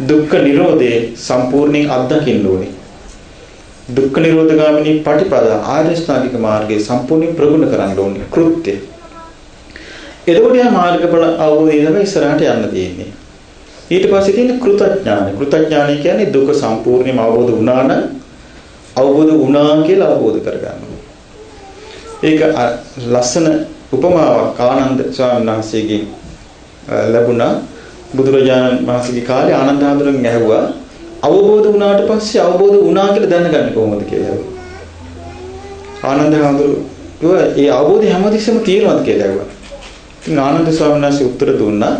දුක්ඛ නිරෝධය සම්පූර්ණයෙන් අත්දකින්න ඕනේ. දුක්ඛ නිරෝධ ගාමිනී පටිපදා ආර්ය ශ්‍රාණික මාර්ගයේ සම්පූර්ණ ප්‍රගුණ කරන්න ඕනේ කෘත්‍ය. එතකොට යා මාර්ගඵල අවබෝධය තමයි ඉස්සරහට යන්න තියෙන්නේ. ඊට පස්සේ තියෙන කෘතඥාන. කෘතඥානය කියන්නේ දුක සම්පූර්ණයෙන්ම අවබෝධ වුණා නම් අවබෝධ වුණා කියලා අවබෝධ කරගන්නවා. ඒක ලස්සන උපමාවක් ආනන්ද ස්වාමීන් වහන්සේගෙන් ලැබුණා. බුදුරජාණන් වහන්සේගේ කාලේ ආනන්ද හඳුරන් ඇහුවා අවබෝධ වුණාට පස්සේ අවබෝධ වුණා කියලා දැනගන්නේ කොහොමද කියලා. ආනන්ද හඳුරුවා ඒ අවබෝධය හැමතිස්සෙම තියෙනවද කියලා ඇහුවා. ඉතින් ආනන්ද ස්වාමීන් වහන්සේ උත්තර දුන්නා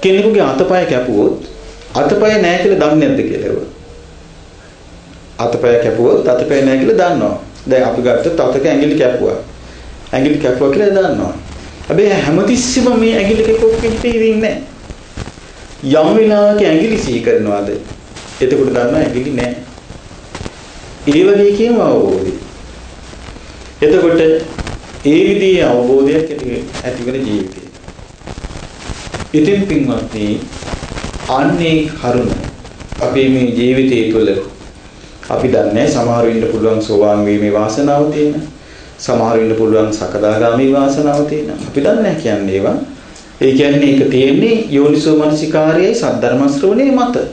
කෙනෙකුගේ අතපය කැපුවොත් අතපය නැහැ කියලා දන්නේ නැද්ද කියලා ඇහුවා. අතපය කැපුවොත් අතපය නැහැ කියලා දන්නවා. දැන් අපි ගත්තොත් අතක ඇඟිලි කැපුවා. ඇඟිලි කැපුවා කියලා දන්නවා. හැබැයි හැමතිස්සෙම මේ ඇඟිලි කැපුවක් හිතේ ඉන්නේ නැහැ. යම් වෙලාවක ඇඟිලි සිහි කරනවාද එතකොට දන්නවා ඇඟිලි නැහැ. ඒ වගේ කියම අවබෝධය. එතකොට ඒ විදිහේ අවබෝධයක් ඇති වෙන ජීවිතය. ඉතින් පින්වත්නි අන්නේ කරුණ අපේ මේ ජීවිතය තුළ අපි දන්නේ සමහර වෙන්න පුළුවන් සෝවාන් වීමේ වාසනාව තියෙන සමහර වෙන්න පුළුවන් සකදාගාමී වාසනාව තියෙන අපි දන්නේ කියන්නේ ඒවා ඒ කියන්නේ ඒක තියෙන්නේ යෝනිසෝ මනසිකාරයයි සද්ධර්ම ශ්‍රවණේ මත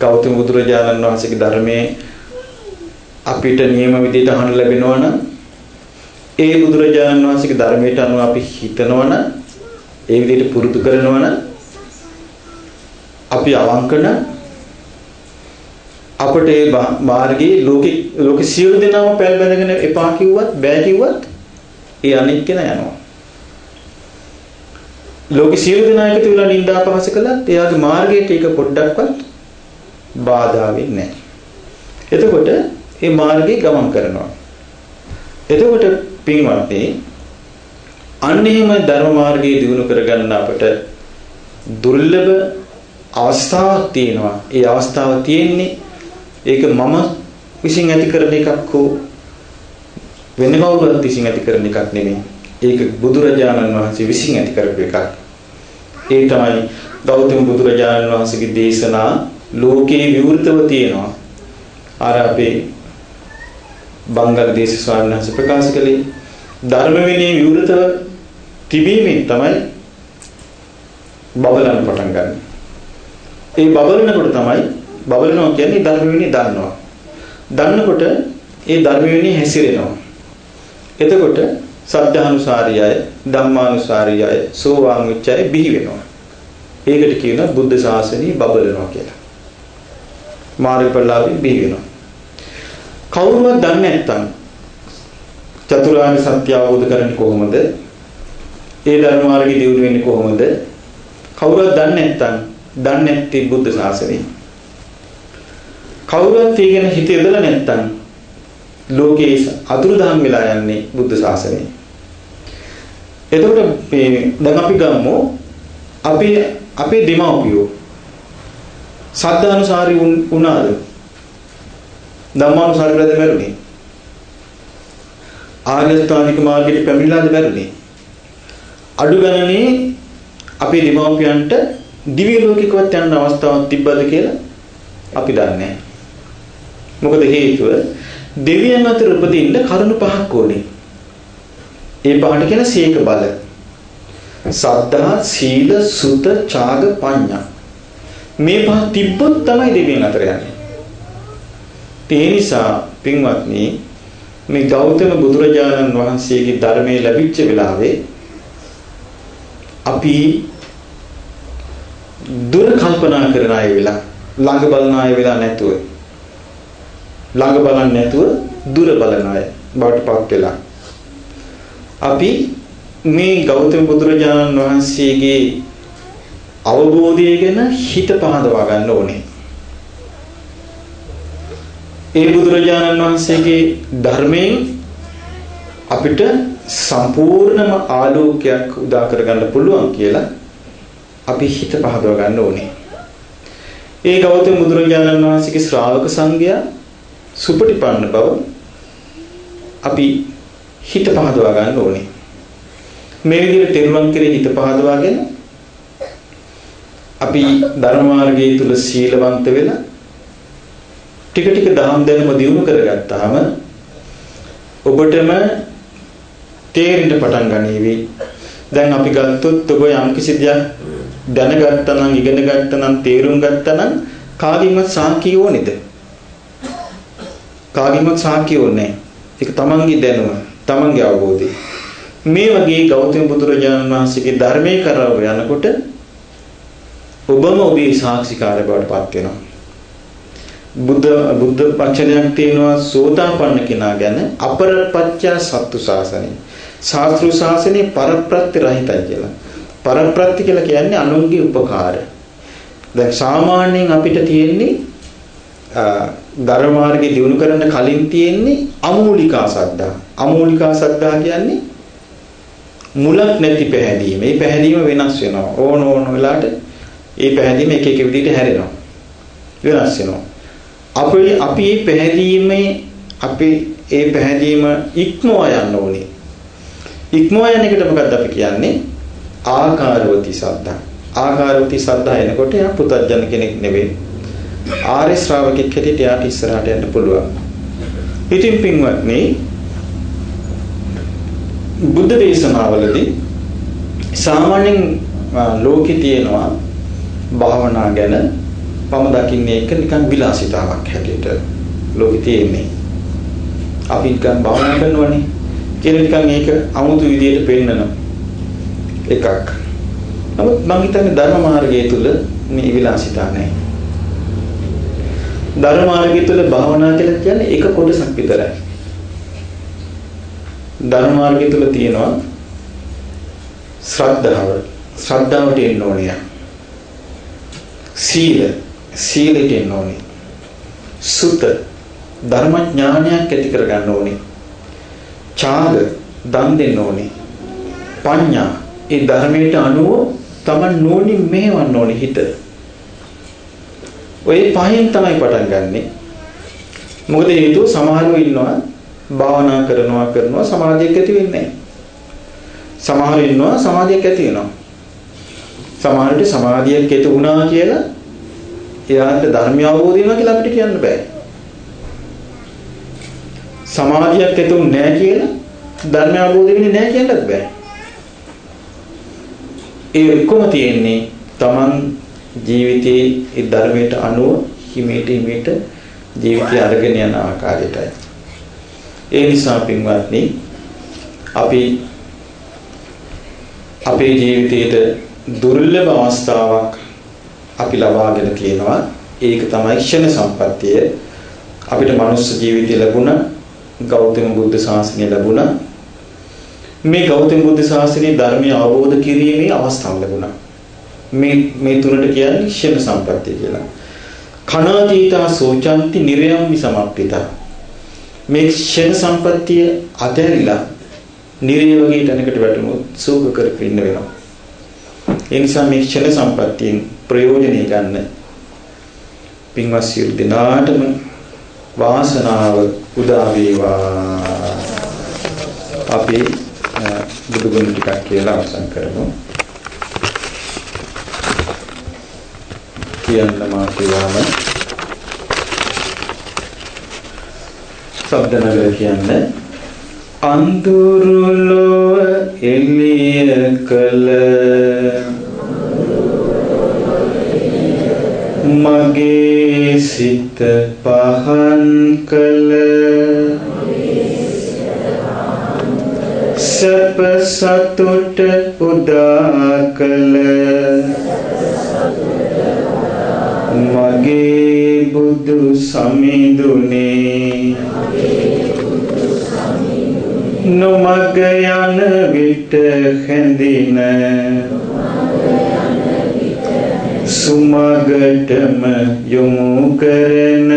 ගෞතම බුදුරජාණන් වහන්සේගේ ධර්මයේ අපිට නියම විදිහට අහන්න ලැබෙනවා නම් ඒ බුදුරජාණන් වහන්සේගේ ධර්මයට අනුව අපි හිතනවා නම් ඒ විදිහට පුරුදු කරනවා නම් අපි අවංක නම් අපට ඒ මාර්ගයේ ලෝකේ ලෝකේ සියලු දෙනාම පැල් බැඳගෙන එපා කිව්වත් බෑ කිව්වත් ඒ අනිත් කෙනා යනවා. ලෝකේ සියලු දෙනා එකතු වෙලා නින්දා පහස කළත් එයාගේ මාර්ගයට ඒක පොඩ්ඩක්වත් බාධා වෙන්නේ නැහැ. එතකොට මේ මාර්ගේ ගමන් කරනවා. එතකොට පින්වත්නි අන්න එහෙම ධර්ම මාර්ගයේ දිනු කරගන්න අපට දුර්ලභ අවස්ථාවක් තියෙනවා. ඒ අවස්ථාව තියෙන්නේ ඒක මම විසින් ඇති කරන එකක් හෝ වෙන කවුරුත් විසින් ඇති කරන එකක් නෙමෙයි. ඒක බුදුරජාණන් වහන්සේ විසින් ඇති කරපු එකක්. ඒ තමයි ගෞතම බුදුරජාණන් වහන්සේගේ දේශනා ලෝකේ විවෘතව තියෙනවා. අර අපේ බංගලදේශ ස්වාමීන් වහන්සේ ප්‍රකාශ කළේ ධර්ම විනය විවෘතව තිබීමෙන් තමයි බබලන්න පටන් ගන්න. ඒ බබලනකොට තමයි බබලනවා කියන්නේ ධර්ම විනය දන්නවා. දන්නකොට ඒ ධර්ම විනය හැසිරෙනවා. එතකොට සද්ධානුසාරියය ධම්මානුසාරියය සෝවාන් වෙච්චය බිහි වෙනවා. ඒකට කියනවා බුද්ධ ශාසනය බබලනවා කියලා. මාර්ගඵලලාභී බිහි වෙනවා. කවුරුවත් දන්නේ නැත්නම් චතුරාර්ය සත්‍ය අවබෝධ කරන්නේ කොහොමද? ඒ ධර්ම මාර්ගය දියුණු වෙන්නේ කොහොමද? කවුරුවත් දන්නේ නැත්නම් දන්නේ නැති බුද්ධ ශාසනය. කවුරුවත් ඊගෙන හිත යොදලා නැත්නම් ලෝකේ අතුරුදහන් වෙලා යන්නේ බුද්ධ ශාසනය. එතකොට මේ දැන් අපි ගමු අපි අපේ දෙමව්පියෝ සද්ධානුසාරී වුණාද? ධම්මානුසාරීවද මැරුණේ? ආර්ය ස්ථානික මාර්ගයට පැමිණලාද මැරුණේ? අඩු ගණනේ අපේ දෙමව්පියන්ට දිව්‍ය ලෝකෙකවත් යන්න අවස්ථාවක් තිබ්බද කියලා අපි දන්නේ නැහැ. මොකද හේතුව දෙවියන් අතර උපදින්න කරුණු පහක් ඕනේ. ඒ පහට කියන සීක බල. සද්ධා, සීල, සුත, ඡාග, පඤ්ඤා. මේ පහ තිබ්බොත් තමයි දෙවියන් අතර යන්නේ. ඒ නිසා පින්වත්නි මේ ගෞතම බුදුරජාණන් වහන්සේගේ ධර්මයේ ලැබිච්ච වෙලාවේ අපි දුර කල්පනා කරන අය වෙලා ළඟ බලන අය වෙලා නැතුව ළඟ බලන්නේ නැතුව දුර බලන අය බවට පත් වෙලා අපි මේ ගෞතම බුදුරජාණන් වහන්සේගේ අවබෝධය ගැන හිත පහදවා ගන්න ඕනේ. ඒ බුදුරජාණන් වහන්සේගේ ධර්මයෙන් අපිට සම්පූර්ණම ආලෝකයක් උදා කරගන්න පුළුවන් කියලා අපි හිත පහදව ගන්න ඕනේ. ඒ ගෞතම බුදුරජාණන් වහන්සේගේ ශ්‍රාවක සංඝයා සුපටිපන්න බව අපි හිත පහදවා ගන්න ඕනේ. මේ විදිහට තෙරුවන් කෙරේ හිත පහදවාගෙන අපි ධර්ම මාර්ගයේ තුල සීලවන්ත වෙලා ටික ටික දහම් දැනුම දියුණු කරගත්තාම ඔබටම තේරෙන්න පටන් ගනීවි. දැන් අපි ගත්තොත් ඔබ යම් කිසි දෙයක් දැනගත්තා නම් ඉගෙන ගත්තා නම් තේරුම් ගත්තා නම් කාගින්වත් සාක්කිය ඕනේද? කාගින්වත් සාක්කිය ඕනේ ඒක තමන්ගේ දැනුම, තමන්ගේ අවබෝධය. මේ වගේ ගෞතම බුදුරජාණන් වහන්සේගේ ධර්මයේ කරව යනකොට ඔබම ඔබේ සාක්ෂිකාරය බවට පත් වෙනවා. බුද්ධ බුද්ධ වචනයක් තියෙනවා සෝතාපන්න කෙනා ගැන අපරපච්චා සත්තු ශාසනය. ශාස්ත්‍රු ශාසනයේ පරප්‍රත්‍ය රහිතයි කියලා. පරප්‍රත්‍ය කියලා කියන්නේ අනුන්ගේ උපකාර. දැන් සාමාන්‍යයෙන් අපිට තියෙන්නේ ධර්ම මාර්ගේ දිනු කරන්න කලින් තියෙන්නේ අමූලිකා සද්ධා. අමූලිකා සද්ධා කියන්නේ මුලක් නැති පැහැදීම. මේ පැහැදීම වෙනස් වෙනවා. ඕන ඕන වෙලාවට ඒ පැහැදීම එක එක විදිහට හැරෙනවා. වෙනස් වෙනවා. අපි අපි මේ පැහැදීමේ අපි ඒ පැහැදීම ඉක්මවා යන්න ඕනේ. ඉක්මවා යන එකට මොකද්ද අපි කියන්නේ? ආකාරවති සද්ධා. ආකාරවති සද්ධා එනකොට යා පුතඥ කෙනෙක් නෙවෙයි. ආර්ය ශ්‍රාවකෙක් හැටියට යාට ඉස්සරහට යන්න පුළුවන්. ඉතින් පින්වත්නි බුද්ධ දේශනාවලදී සාමාන්‍යයෙන් ලෝකේ තියෙනවා භාවනා ගැන මම දකින්නේ ඒක නිකන් විලාසිතාවක් හැටියට ලෝකේ තියෙන්නේ. අපි නිකන් භාවනා කරනවනේ. කියලා නිකන් ඒක අමුතු විදියට පෙන්නන එකක්. නමුත් මම හිතන්නේ ධර්ම මාර්ගය තුල මේ විලාසිතා නැහැ. ධර්ම මාර්ගය තුල භාවනා කියලා කියන්නේ එක කොටසක් විතරයි. ධර්ම මාර්ගය තුල තියෙනවා ශ්‍රද්ධාව. ශ්‍රද්ධාවට එන්න ඕනේ. සීල සීලෙට එන්න ඕනේ. සුත ධර්මඥානයක් ඇති කරගන්න ඕනේ. ඡාග දන් දෙන්න ඕනේ. පඤ්ඤා ඒ ධර්මයට අනුව Taman නෝනින් මෙහෙවන්න ඕනේ හිත. ඔය පහෙන් තමයි පටන් ගන්නෙ. මොකද හේතුව සමහරව ඉන්නවා භාවනා කරනවා කරනවා සමාධියක් ඇති වෙන්නේ නැහැ. සමහර ඉන්නවා සමාධියක් ඇති වෙනවා. සමහරට සමාධියක් ඇති වුණා කියලා එයාට ධර්මය අවබෝධ වෙනවා කියලා අපිට කියන්න බෑ. සමාධියක් ඇති වුනේ නැහැ කියලා ධර්මය අවබෝධ වෙන්නේ නැහැ කියන්නත් බෑ. ඒ ඔක්කොම තියෙන්නේ Taman ජීවිතයේ ඒ ධර්මයට අනුව හිමීට හිමීට ජීවිතය අරගෙන යන ආකාරයටයි. ඒ නිසා පින්වත්නි අපි අපේ ජීවිතයේට දුර්ලභ අවස්ථාවක් අපි ලබාගෙන තියෙනවා. ඒක තමයි ක්ෂණ සම්පත්තිය. අපිට මනුස්ස ජීවිතය ලැබුණා, ගෞතම බුද්ධ ශාසනය ලැබුණා. මේ ගෞතම බුද්ධ ශාසනයේ ධර්මය අවබෝධ කිරීමේ අවස්ථාව ලැබුණා. මේ මේ තුනට කියන්නේ ක්ෂණ සම්පත්තිය කියලා. කනාතීතා සෝචන්ති නිරයම්මි සමප්පිතා. මේ ක්ෂණ සම්පත්තිය අතහැරිලා නිරය වගේ තැනකට වැටුණොත් සූක කරගෙන ඉන්න වෙනවා. ඒ නිසා මේ ක්ෂණ සම්පත්තියෙන් ප්‍රයෝජනෙ ගන්න පින්වත් සියලු දෙනාටම වාසනාව උදා වේවා. අපි බුදුගුණ ටිකක් කියලා අවසන් කරමු. කියන්න මා කියවම ශබ්ද නගර කියන්නේ අඳුරුලොව එළිය කළ මගේ සිත පහන් කළ. සැප සතුට උදා කළ. මගේ බුදු සමිඳුනේ. නොමග යන විට හැඳින. සුමගටම යොමු කරන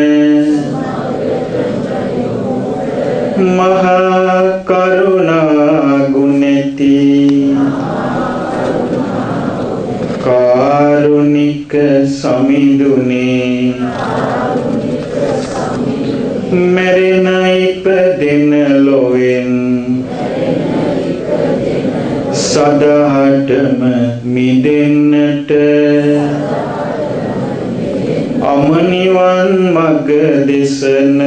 මහා කරුණා ගුණති. කාරුණික සමිඳුනේ. මෙරෙන ඉපදෙන ලොවෙන් සදහටම මිදෙන්නට අමනිවන් මග දෙසන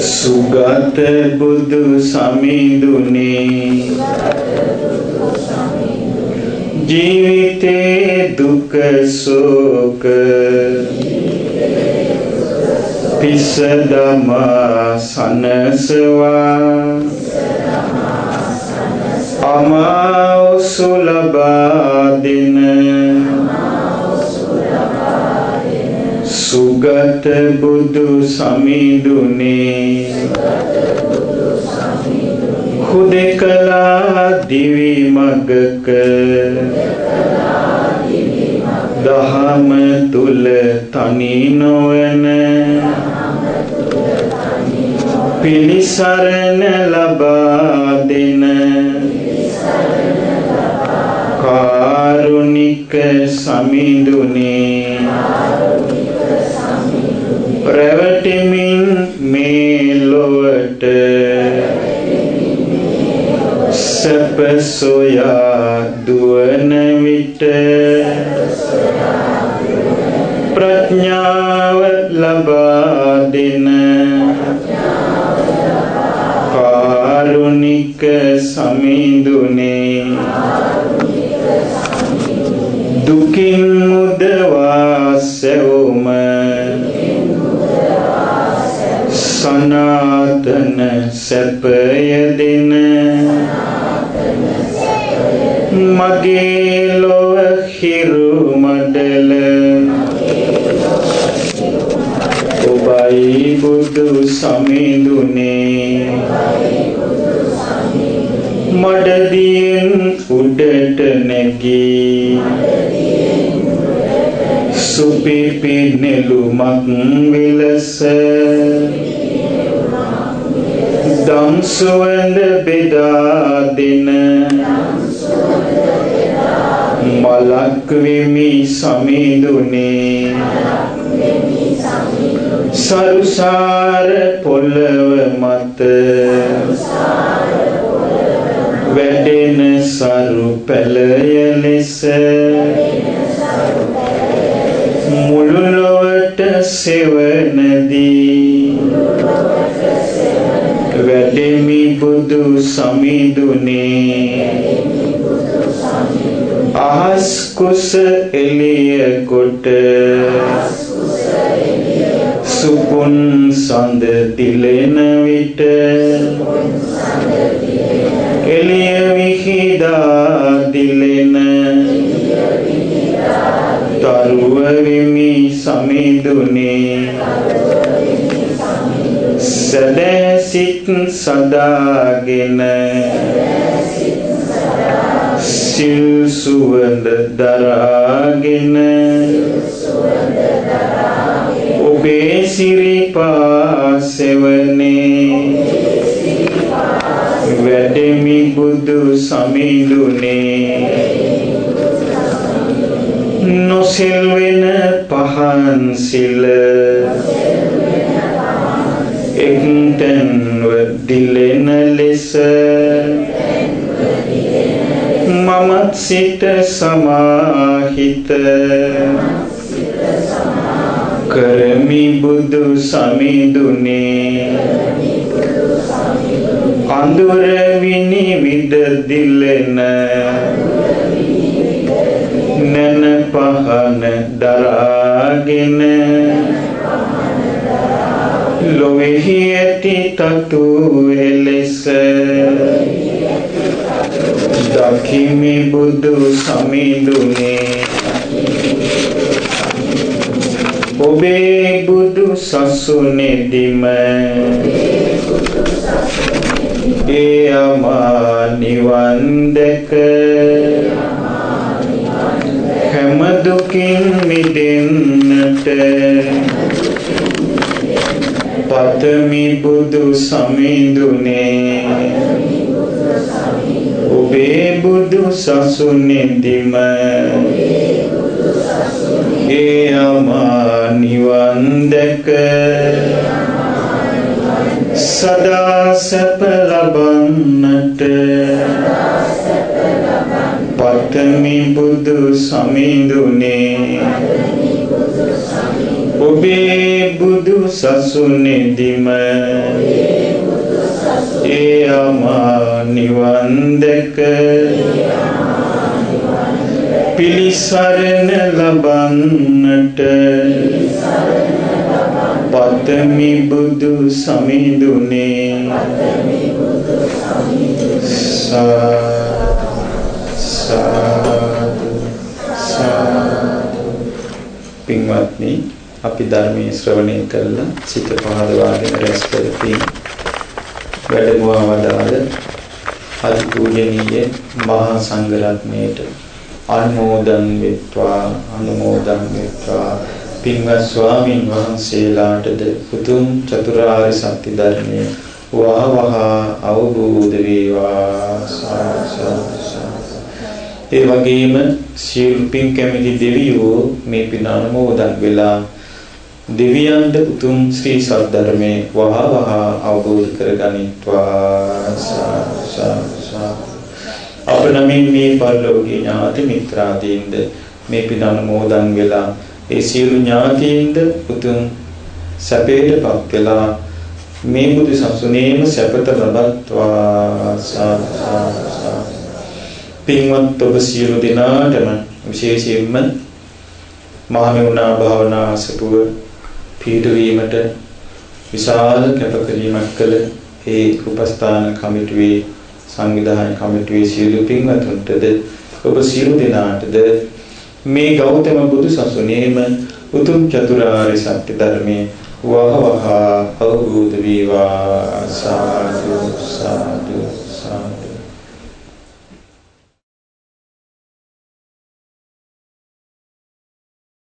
සුගත බුදු සමිඳුනේ. ජීවිතේ දුක සෝක පිසදම සනසවා. අමාවසු ලබා දෙන සුගත බුදු සමිඳුනේ. හුදෙකලා දිවි මගක. දහම තුල තනි නොවන. පිලිසරණ ලබා දෙන. කාරුණික සමිඳුනේ. රැවටෙමින් මේ ලොවට සැප සොයා දුවන විට ප්‍රඥාව ලබා සැපය දෙන මගේ ලොව හිරු මඩල. ඔබයි බුදු සමිඳුනේ. මඩදියෙන් උඩට නැගී. සුපිපි නෙළුමක් විලස දම් සුවඳ බෙදා දෙන. මලක් වෙමි සමිඳුනේ. සරුසාර පොළව මත. වැඩෙන සරු පැලය ලෙස. මුළු ලොවට සෙවනදී. බුදු සමිඳුනේ. අහස් කුස එළිය කොට සුපුන් සඳ දිලෙන විට එළිය විහිදා දිලෙන තරුව වෙමි සමිඳුනේ. සදෑ සිත් සදාගෙන සිල් සුවඳ දරාගෙන ඔබේ සිරිපා සෙවනේ වැඩෙමි බුදු සමිඳුනේ නොසිල් වෙන පහන් සිල එක්තැන්ව දිලෙන ලෙස මමත් සිත සමාහිත කරමි බුදු සමිඳුනේ අඳුර විනිවිද දිලෙන නැන පහන දරාගෙන ලොවෙහි ඇති තතු එලෙස දකිමි බුදු සමිඳුනේ. ඔබේ බුදු සසුනේදිම ඒ අමා නිවන් දැක. හැම දුකින් මිදෙන්නට පතමි බුදු සමිඳුනේ. ඔබේ බුදු සසුනේදිම ඒ අමා නිවන් දැක සදා සැප ලබන්නට. පතමි බුදු සමිඳුනේ. ඔබේ බුදු සසුනේදිම ඒ අමා නිවන් දැක පිලිසරණ ලබන්නට පතමි බුදු සමිඳුනේ සාදු සාදු. පින්වත්නි අපි ධර්මයේ ශ්‍රවණය කළා සිත පහදවාගෙන රැස් කරපින් වැඩමුවා වදාළ අතිපූජනීය මහා සංඝරත්නයට අනුමෝදන් වෙත්වා අනුමෝදන් වෙත්වා. පින්වත් ස්වාමින් වහන්සේලාටද උතුම් චතුරාර්ය සත්‍ය ධර්මයේ වහවහා අවබෝධ වේවා. ඒ වගේම සියලු පින් කැමති දෙවියෝ මේ පින අනුමෝදන් වෙලා දෙවියන්ට උතුම් ශ්‍රී සද්ධර්මයේ වහවහා අවබෝධ කරගනිත්වා. අප නමින් මේ පරිලෝකීය ඥාති මිත්‍රාදීන්ද මේ පින අනුමෝදන් වෙලා ඒ සියලු ඥාතීන්ද උතුම් සැපේටපත් වෙලා මේ බුදු සසුනේම සැපත ලබත්වා. පින්වත් ඔබ සියලු දෙනාටම විශේෂයෙන්ම මහමෙවුනා භාවනා අසපුව පීඩවීමට විශාල කැපකිරීමක් කළ ඒ උපස්ථාන කමිටුවේ සංවිධානය කමිටුවේ සියලු පින්වතුන්ටද ඔබ සියලු දෙනාටද මේ ගෞතම බුදු සසුනේම උතුම් චතුරාර්ය සත්‍ය ධර්මයේ වහවහ අවබෝධ වේවා. සාදු සාදු.